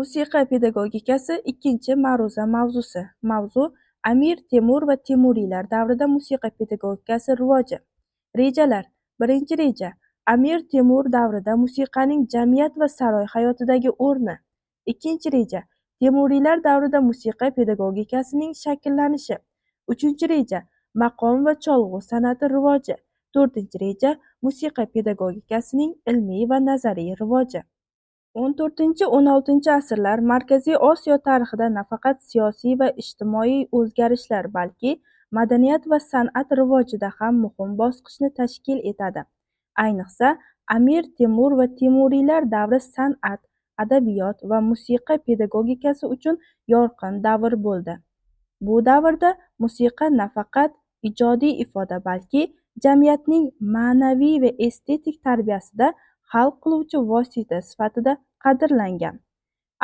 Musiqa pedagogikasi ikkinchi ma'ruza mavzusi. Mavzu Amir Temur va Temuriylar davrida musiqa pedagogikasi rivoji. Rejalar. Birinchi reja. Amir Temur davrida musiqaning jamiyat va saroy hayotidagi o'rni. Ikkinchi reja. Temuriylar davrida musiqa pedagogikasining shakllanishi. Uchinchi reja. Maqom va cholg'u san'ati rivoji. To'rtinchi reja. Musiqa pedagogikasining ilmiy va nazariy rivoji. O'n to'rtinchi o'n oltinchi asrlar markaziy osiyo tarixida nafaqat siyosiy va ijtimoiy o'zgarishlar balki madaniyat va san'at rivojida ham muhim bosqichni tashkil etadi. Ayniqsa amir temur va temuriylar davri san'at adabiyot va musiqa pedagogikasi uchun yorqin davr bo'ldi. Bu davrda musiqa nafaqat ijodiy ifoda balki jamiyatning ma'naviy va estetik tarbiyasida hal qiluvchi vosita sifatida qadrlangan.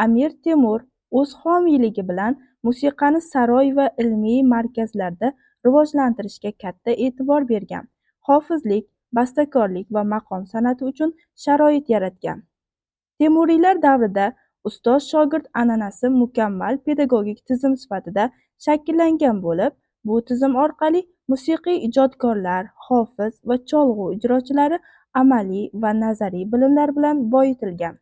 Amir temur o'z homiyligi bilan musiqani saroy va ilmiy markazlarda rivojlantirishga katta e'tibor bergan. Hofizlik bastakorlik va maqom san'ati uchun sharoit yaratgan. Temuriylar davrida ustoz shogird an'anasi mukammal pedagogik tizim sifatida shakllangan bo'lib bu tizim orqali musiqiy ijodkorlar hofiz va cholg'u ijrochilari amaliy va nazariy bilimlar bilan boyitilgan.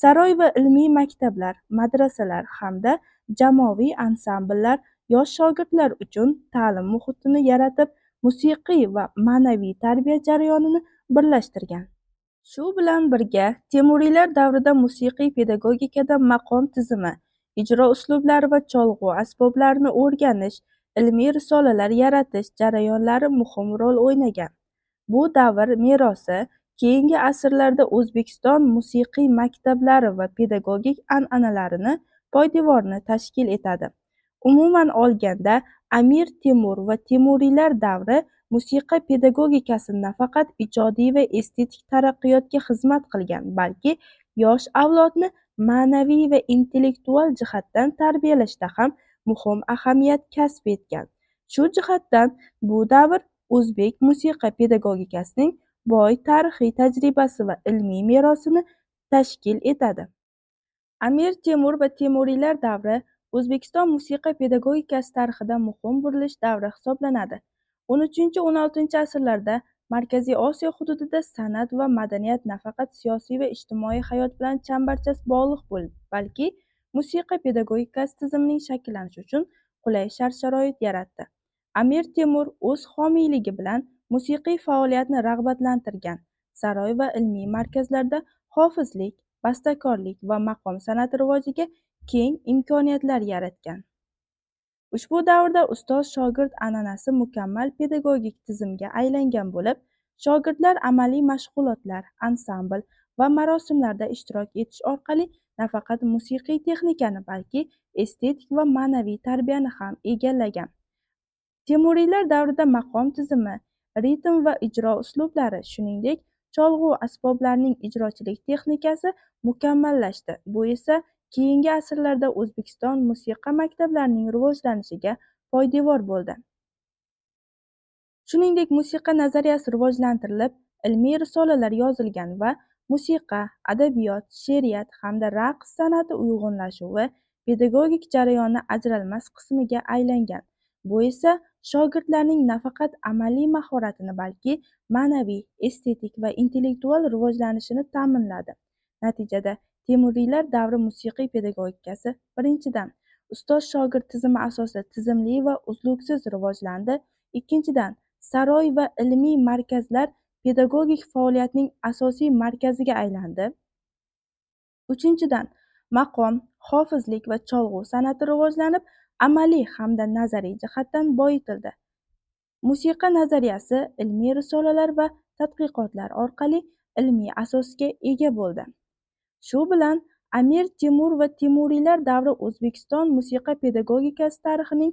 Saroy va ilmiy maktablar madrasalar hamda jamoaviy ansambllar yosh shogirdlar uchun ta'lim muhitini yaratib musiqiy va ma'naviy tarbiya jarayonini birlashtirgan. Shu bilan birga temuriylar davrida musiqiy pedagogikada maqom tizimi ijro uslublari va cholg'u asboblarini o'rganish ilmiy risolalar yaratish jarayonlari muhim rol o'ynagan. Bu davr merosi keyingi asrlarda o'zbekiston musiqiy maktablari va pedagogik an'analarini poydevorini tashkil etadi. Umuman olganda amir temur va temuriylar davri musiqa pedagogikasi nafaqat ijodiy va estetik taraqqiyotga xizmat qilgan balki yosh avlodni ma'naviy va intellektual jihatdan tarbiyalashda ham muhim ahamiyat kasb etgan. Shu jihatdan bu davr o'zbek musiqa pedagogikasining boy tarixiy tajribasi va ilmiy merosini tashkil etadi. Amir temur va temuriylar davri o'zbekiston musiqa pedagogikasi tarixida muhim burilish davri hisoblanadi. O'n uchinchi o'n oltinchi asrlarda markaziy osiyo hududida san'at va madaniyat nafaqat siyosiy va ijtimoiy hayot bilan chambarchas bog'liq bo'ldi balki musiqa pedagogikasi tizimining shakllanishi uchun qulay shart sharoit yaratdi. Amir temur o'z homiyligi bilan musiqiy faoliyatni rag'batlantirgan. Saroy va ilmiy markazlarda hofizlik bastakorlik va maqom san'ati rivojiga keng imkoniyatlar yaratgan. Ushbu davrda ustoz shogird an'anasi mukammal pedagogik tizimga aylangan bo'lib shogirdlar amaliy mashg'ulotlar ansambl va marosimlarda ishtirok etish orqali nafaqat musiqiy texnikani balki estetik va ma'naviy tarbiyani ham egallagan. Temuriylar davrida maqom tizimi ritm va ijro uslublari shuningdek cholg'u asboblarining ijrochilik texnikasi mukammallashdi. Bu esa keyingi asrlarda o'zbekiston musiqa maktablarining rivojlanishiga poydevor bo'ldi. Shuningdek musiqa nazariyasi rivojlantirilib ilmiy risolalar yozilgan va musiqa adabiyot she'riyat hamda raqs san'ati uyg'unlashuvi pedagogik jarayonni ajralmas qismiga aylangan. Bu esa shogirdlarning nafaqat amaliy mahoratini balki ma'naviy estetik va intellektual rivojlanishini ta'minladi. Natijada temuriylar davri musiqiy pedagogikasi birinchidan ustoz shogird tizimi asosida tizimli va uzluksiz rivojlandi. Ikkinchidan saroy va ilmiy markazlar pedagogik faoliyatning asosiy markaziga aylandi. Uchinchidan maqom hofizlik va cholg'u san'ati rivojlanib amaliy hamda nazariy jihatdan boyitildi. Musiqa nazariyasi ilmiy risolalar va tadqiqotlar orqali ilmiy asosga ega bo'ldi. Shu bilan amir temur va temuriylar davri o'zbekiston musiqa pedagogikasi tarixining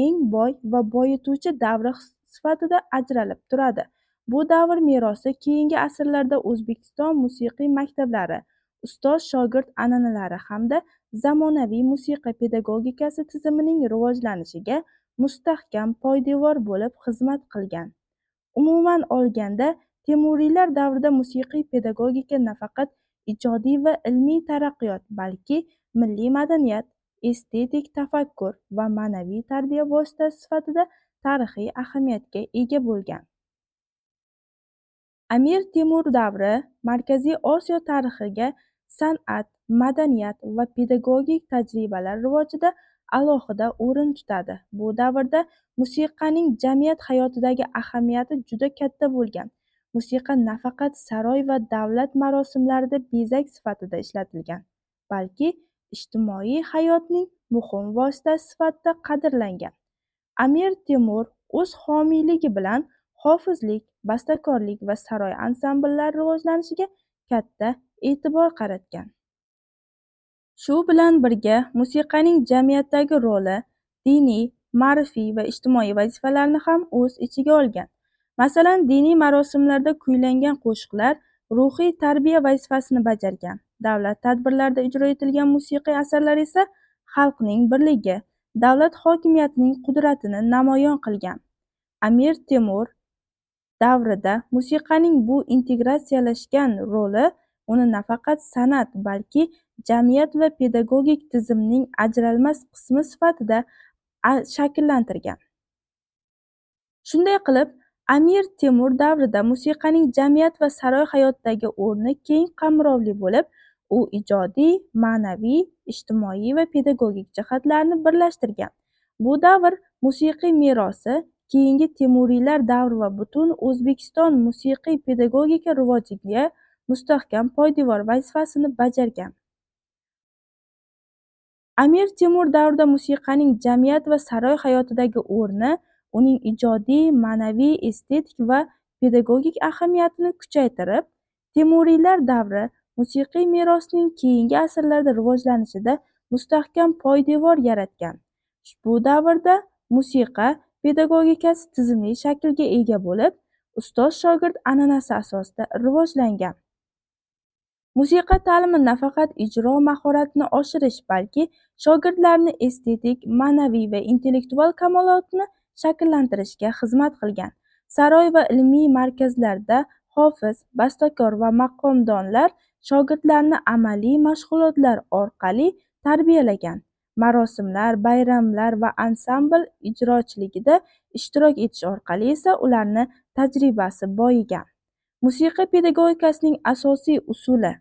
eng boy va boyituvchi davri sifatida ajralib turadi. Bu davr merosi keyingi asrlarda o'zbekiston musiqiy maktablari ustoz shogird an'analari hamda zamonaviy musiqa pedagogikasi tizimining rivojlanishiga mustahkam poydevor bo'lib xizmat qilgan. Umuman olganda temuriylar davrida musiqiy pedagogika nafaqat ijodiy va ilmiy taraqqiyot balki milliy madaniyat estetik tafakkur va ma'naviy tarbiya vositasi sifatida tarixiy ahamiyatga ega bo'lgan. Amir temur davri markaziy osiyo tarixiga san'at madaniyat va pedagogik tajribalar rivojida alohida o'rin tutadi. Bu davrda musiqaning jamiyat hayotidagi ahamiyati juda katta bo'lgan. Musiqa nafaqat saroy va davlat marosimlarida bezak sifatida ishlatilgan balki ijtimoiy hayotning muhim vositasi sifatida qadrlangan. Amir temur o'z homiyligi bilan hofizlik bastakorlik va saroy ansambllari rivojlanishiga katta e'tibor qaratgan. Shu bilan birga musiqaning jamiyatdagi roli diniy ma'rifiy va ijtimoiy vazifalarni ham o'z ichiga olgan. Masalan diniy marosimlarda kuylangan qo'shiqlar ruhiy tarbiya vazifasini bajargan. Davlat tadbirlarida ijro etilgan musiqiy asarlar esa xalqning birligi davlat hokimiyatining qudratini namoyon qilgan. Amir temur davrida musiqaning bu integratsiyalashgan roli uni nafaqat san'at balki jamiyat va pedagogik tizimning ajralmas qismi sifatida shakllantirgan. Shunday qilib amir temur davrida musiqaning jamiyat va saroy hayotidagi o'rni keng qamrovli bo'lib u ijodiy ma'naviy ijtimoiy va pedagogik jihatlarni birlashtirgan. Bu davr musiqiy merosi keyingi temuriylar davri va butun o'zbekiston musiqiy pedagogika rivojiga mustahkam poydevor vazifasini bajargan. Amir temur davrida musiqaning jamiyat va saroy hayotidagi o'rni uning ijodiy ma'naviy estetik va pedagogik ahamiyatini kuchaytirib temuriylar davri musiqiy merosning keyingi asrlarda rivojlanishida mustahkam poydevor yaratgan. Ushbu davrda musiqa pedagogikasi tizimli shaklga ega bo'lib ustoz shogird an'anasi asosida rivojlangan. Musiqa ta'limi nafaqat ijro mahoratini oshirish balki shogirdlarni estetik ma'naviy va intellektual kamolotini shakllantirishga xizmat qilgan. Saroy va ilmiy markazlarda hofiz bastakor va maqomdonlar shogirdlarni amaliy mashg'ulotlar orqali tarbiyalagan. Marosimlar bayramlar va ansambl ijrochiligida ishtirok etish orqali esa ularni tajribasi boyigan. Musiqa pedagogikasining asosiy usuli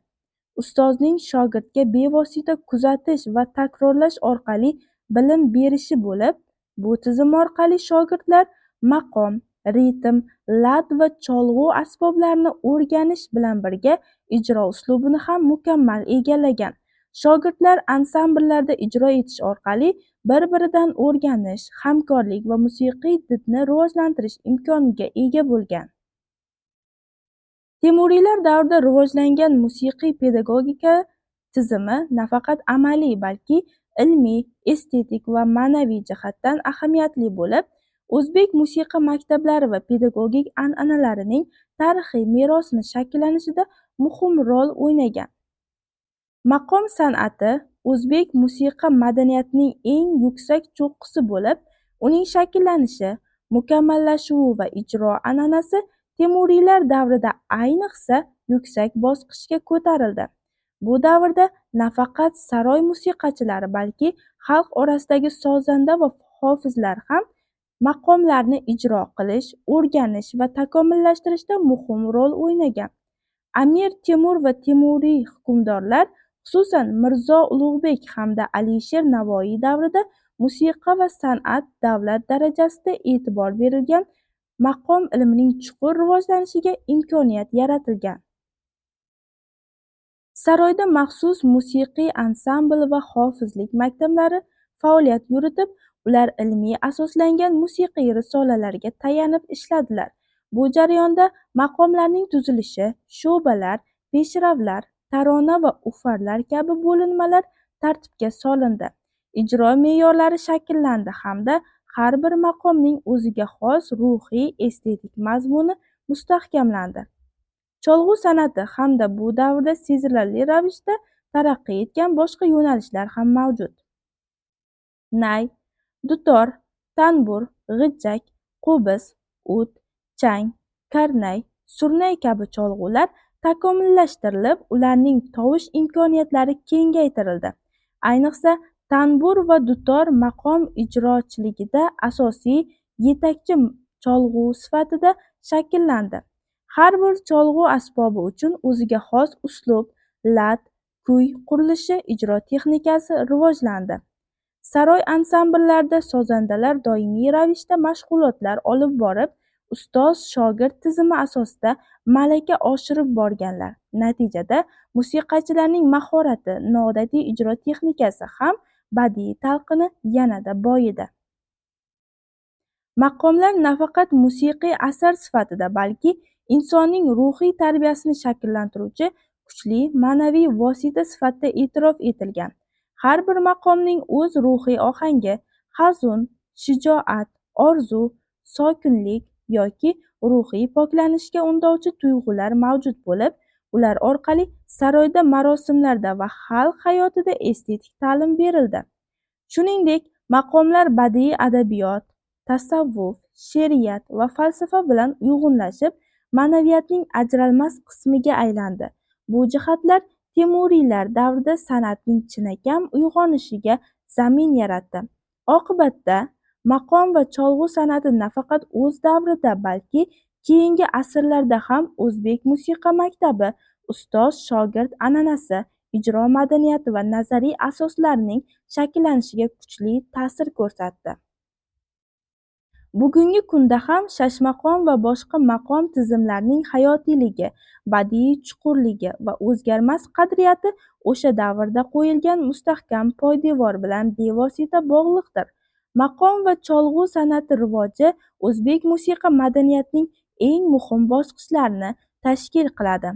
ustozning shogirdga bevosita kuzatish va takrorlash orqali bilim berishi bo'lib bu tizim orqali shogirdlar maqom ritm lat va cholg'u asboblarini o'rganish bilan birga ijro uslubini ham mukammal egallagan. Shogirdlar ansambllarda ijro etish orqali bir biridan o'rganish hamkorlik va musiqiy didni rivojlantirish imkoniga ega bo'lgan. Temuriylar davrida rivojlangan musiqiy pedagogika tizimi nafaqat amaliy balki ilmiy estetik va ma'naviy jihatdan ahamiyatli bo'lib o'zbek musiqa maktablari va pedagogik an'analarining tarixiy merosini shakllanishida muhim rol o'ynagan. Maqom san'ati o'zbek musiqa madaniyatining eng yuksak cho'qqisi bo'lib uning shakllanishi mukammallashuvi va ijro an'anasi temuriylar davrida ayniqsa yuksak bosqichga ko'tarildi. Bu davrda nafaqat saroy musiqachilari balki xalq orasidagi sozanda va hofizlar ham maqomlarni ijro qilish o'rganish va takomillashtirishda muhim rol o'ynagan. Amir temur va temuriy hukmdorlar xususan mirzo ulug'bek hamda alisher navoiy davrida musiqa va san'at davlat darajasida e'tibor berilgan maqom ilmining chuqur rivojlanishiga imkoniyat yaratilgan. Saroyda maxsus musiqiy ansambl va hofizlik maktablari faoliyat yuritib ular ilmiy asoslangan musiqiy risolalarga tayanib ishladilar. Bu jarayonda maqomlarning tuzilishi sho'balar peshravlar tarona va ufarlar kabi bo'linmalar tartibga solindi. Ijro me'yorlari shakllandi hamda har bir maqomning o'ziga xos ruhiy estetik mazmuni mustahkamlandi. Cholg'u san'ati hamda bu davrda sezilarli ravishda taraqqiy etgan boshqa yo'nalishlar ham mavjud. Nay dutor tanbur g'ijjak qo'biz o't chang karnay surnay kabi cholg'ular takomillashtirilib ularning tovush imkoniyatlari kengaytirildi. Ayniqsa tanbur va dutor maqom ijrochiligida asosiy yetakchi cholg'u sifatida shakllandi. Har bir cholg'u asbobi uchun o'ziga xos uslub lat kuy qurilishi ijro texnikasi rivojlandi. Saroy ansambllarida sozandalar doimiy ravishda mashg'ulotlar olib borib ustoz shogird tizimi asosida malaka oshirib borganlar. Natijada musiqachilarning mahorati noodatiy ijro texnikasi ham badiiy talqini yanada boyidi. Maqomlar nafaqat musiqiy asar sifatida balki insonning ruhiy tarbiyasini shakllantiruvchi kuchli ma'naviy vosita sifatida e'tirof etilgan. Har bir maqomning o'z ruhiy ohangi hazun shijoat orzu sokinlik yoki ruhiy poklanishga undovchi tuyg'ular mavjud bo'lib ular orqali saroyda marosimlarda va xalq hayotida estetik ta'lim berildi. Shuningdek maqomlar badiiy adabiyot tasavvuf she'riyat va falsafa bilan uyg'unlashib ma'naviyatning ajralmas qismiga aylandi. Bu jihatlar temuriylar davrida san'atning chinakam uyg'onishiga zamin yaratdi. Oqibatda maqom va cholg'u san'ati nafaqat o'z davrida balki keyingi asrlarda ham o'zbek musiqa maktabi ustoz shogird an'anasi ijro madaniyati va nazariy asoslarining shakllanishiga kuchli ta'sir ko'rsatdi. Bugungi kunda ham shashmaqom va boshqa maqom tizimlarining hayotiyligi badiiy chuqurligi va o'zgarmas qadriyati o'sha davrda qo'yilgan mustahkam poydevor bilan bevosita bog'liqdir. Maqom va cholg'u san'ati rivoji o'zbek musiqa madaniyatining eng muhim bosqichlarini tashkil qiladi.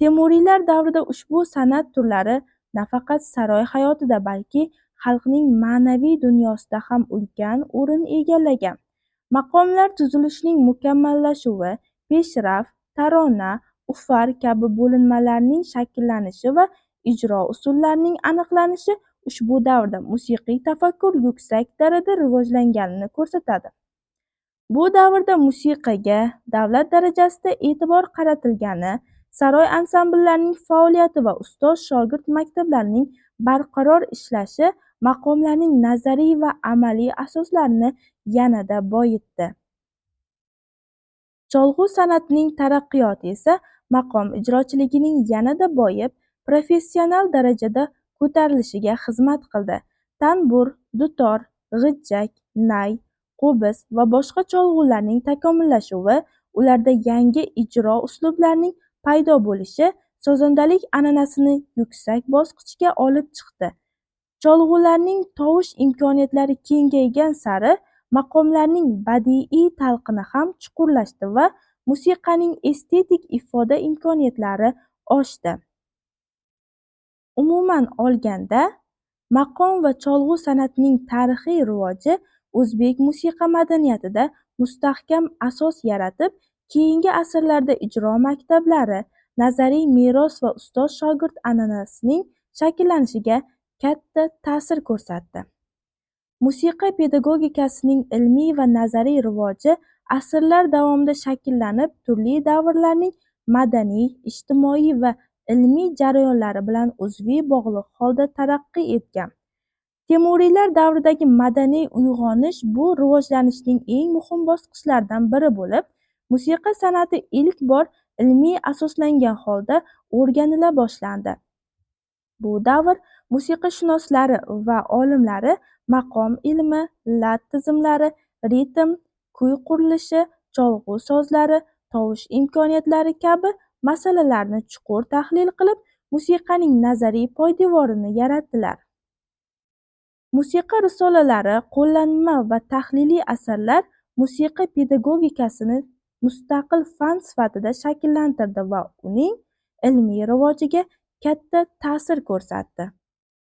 Temuriylar davrida ushbu san'at turlari nafaqat saroy hayotida balki xalqning ma'naviy dunyosida ham ulkan o'rin egallagan. Maqomlar tuzilishining mukammallashuvi peshraft, tarona ufar kabi bo'linmalarning shakllanishi va ijro usullarining aniqlanishi ushbu davrda musiqiy tafakkur yuksak darajada rivojlanganini ko'rsatadi. Bu davrda musiqaga davlat darajasida e'tibor qaratilgani saroy ansambllarining faoliyati va ustoz shogird maktablarining barqaror ishlashi maqomlarning nazariy va amaliy asoslarini yanada boyitdi. Cholg'u san'atining taraqqiyoti esa maqom ijrochiligining yanada boyib professional darajada ko'tarilishiga xizmat qildi. Tanbur dutor g'ijjak nay qo'biz va boshqa cholg'ularning takomillashuvi ularda yangi ijro uslublarining paydo bo'lishi sozandalik an'anasini yuksak bosqichga olib chiqdi. Cholg'ularning tovush imkoniyatlari kengaygan sari maqomlarning badiiy talqini ham chuqurlashdi va musiqaning estetik ifoda imkoniyatlari oshdi. Umuman olganda maqom va cholg'u san'atining tarixiy rivoji o'zbek musiqa madaniyatida mustahkam asos yaratib keyingi asrlarda ijro maktablari nazariy meros va ustoz shogird an'anasining shakllanishiga katta ta'sir ko'rsatdi. Musiqa pedagogikasining ilmiy va nazariy rivoji asrlar davomida shakllanib turli davrlarning madaniy ijtimoiy va ilmiy jarayonlari bilan uzviy bog'liq holda taraqqiy etgan. Temuriylar davridagi madaniy uyg'onish bu rivojlanishning eng muhim bosqichlaridan biri bo'lib musiqa san'ati ilk bor ilmiy asoslangan holda o'rganila boshlandi. Bu davr musiqashunoslari va olimlari maqom ilmi lat tizimlari ritm kuy qurilishi cholg'u sozlari tovush imkoniyatlari kabi masalalarni chuqur tahlil qilib musiqaning nazariy poydevorini yaratdilar. Musiqa risolalari qo'llanma va tahliliy asarlar musiqa pedagogikasini mustaqil fan sifatida shakllantirdi va uning ilmiy rivojiga katta ta'sir ko'rsatdi.